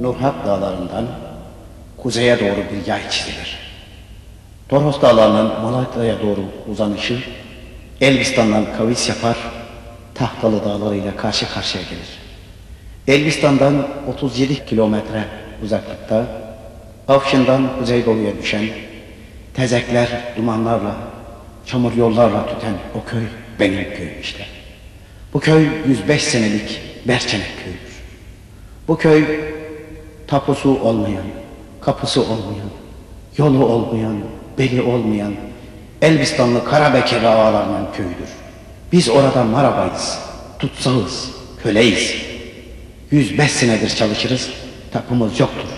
Nurhak dağlarından kuzeye doğru bir yay çizilir. Toros dağlarının Malatya'ya doğru uzanışı Elbistan'dan kavis yapar, Tahtalı dağlarıyla karşı karşıya gelir. Elbistan'dan 37 kilometre uzaklıkta Afşin'den kuzeydoğuya düşen tezekler dumanlarla, çamur yollarla tüten o köy benim köyüm işte. Bu köy 105 senelik Berçenek köyüdür. Bu köy tapusu olmayan, kapısı olmayan, yolu olmayan, beli olmayan, Elbistanlı Karabekir ağalarının köyüdür. Biz orada marabayız, tutsağız, köleyiz. 105 senedir çalışırız, tapumuz yoktur.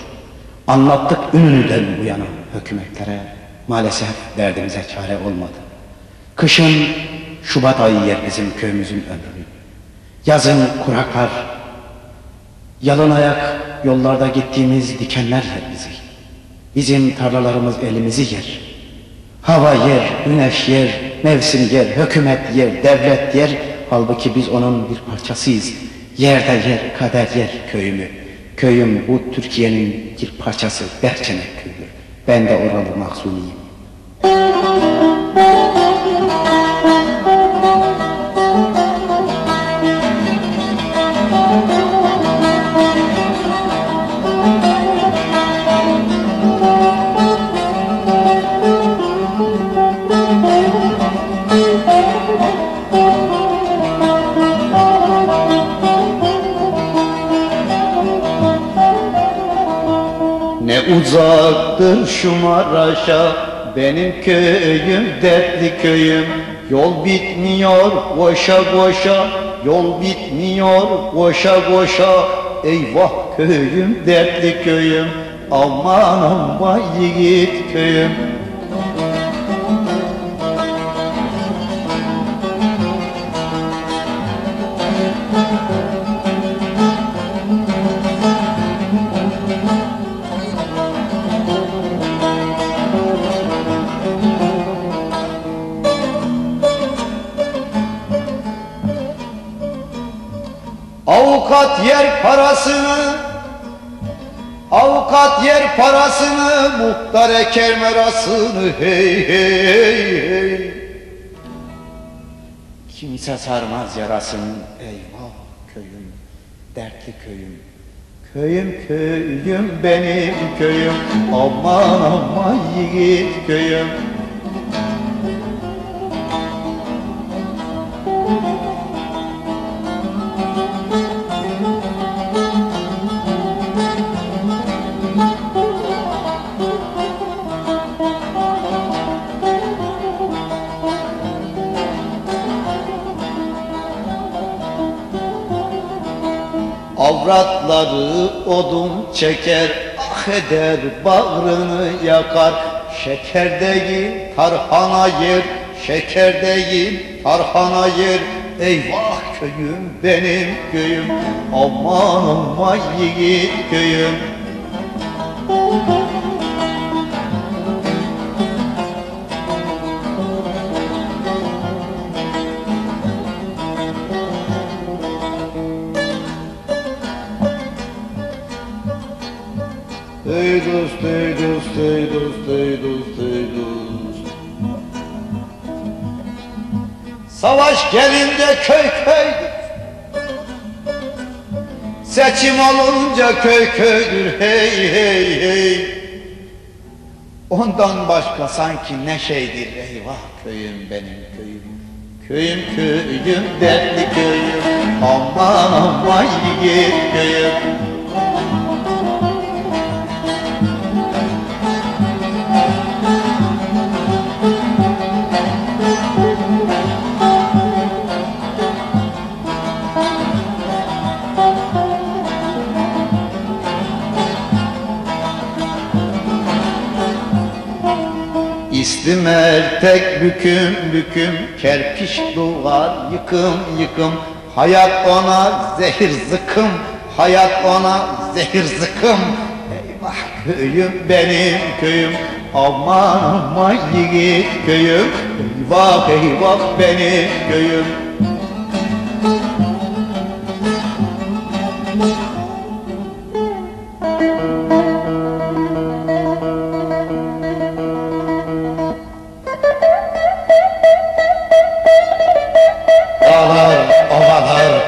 Anlattık ününüden bu yana hükümetlere, maalesef derdimize çare olmadı. Kışın Şubat ayı yer bizim köyümüzün ömrünü. Yazın kuraklar, yalın ayak yollarda gittiğimiz dikenler yer bizi. Bizim tarlalarımız elimizi yer. Hava yer, güneş yer, mevsim yer, hükümet yer, devlet yer. Halbuki biz onun bir parçasıyız. Yerde yer, kader yer köyümü. Köyüm bu Türkiye'nin bir parçası, Berçenek köyüdür. Ben de oralı mahzuniyim. Ne uzaktır şu Maraş'a. Benim köyüm dertli köyüm. Yol bitmiyor koşa koşa Yol bitmiyor koşa koşa Eyvah köyüm dertli köyüm. Aman aman yiğit köyüm Avukat yer parasını Avukat yer parasını Muhtar eker merasını Hey hey hey Kimse sarmaz yarasını. Eyvah köyüm, dertli köyüm. Köyüm köyüm benim köyüm Aman aman yiğit köyüm Avratları odun çeker Ah eder bağrını yakar. Şeker değil tarhana yer Şeker değil tarhana yer. Eyvah köyüm benim köyüm Aman aman yiğit köyüm. Ey ey dost, ey dost. Savaş gelince köy köydür. Seçim olunca köy köydür hey hey hey. Ondan başka sanki ne şeydir eyvah köyüm benim köyüm. Köyüm köyüm dertli köyüm aman aman yiğit köyüm. İstim ertek büküm büküm Kerpiç duvar yıkım yıkım. Hayat ona zehir zıkım Hayat ona zehir zıkım. Eyvah köyüm benim köyüm Aman aman yiğit köyüm. Eyvah eyvah benim köyüm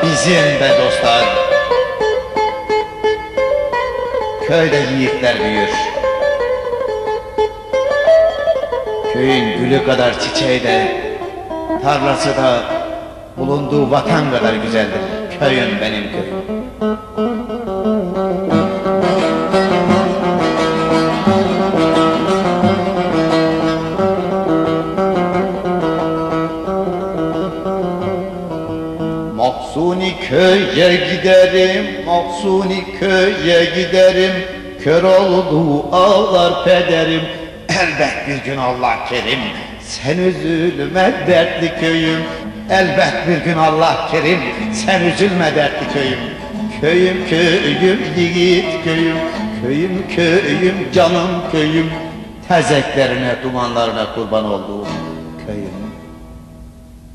bizim be dostlar. Köyde yiğitler büyür. Köyün gülü kadar çiçeği de Tarlası da bulunduğu vatan kadar güzeldir. Köyüm benim köyüm köye giderim, Maksuni köye giderim. Kör oldu ağlar pederim. Elbet bir gün Allah kerim Sen üzülme dertli köyüm. Elbet bir gün Allah kerim Sen üzülme dertli köyüm. Köyüm köyüm yiğit köyüm. Köyüm köyüm canım köyüm. Tezeklerine dumanlarına kurban olduğum köyüm